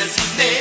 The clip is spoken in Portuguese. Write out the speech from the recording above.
ideias e.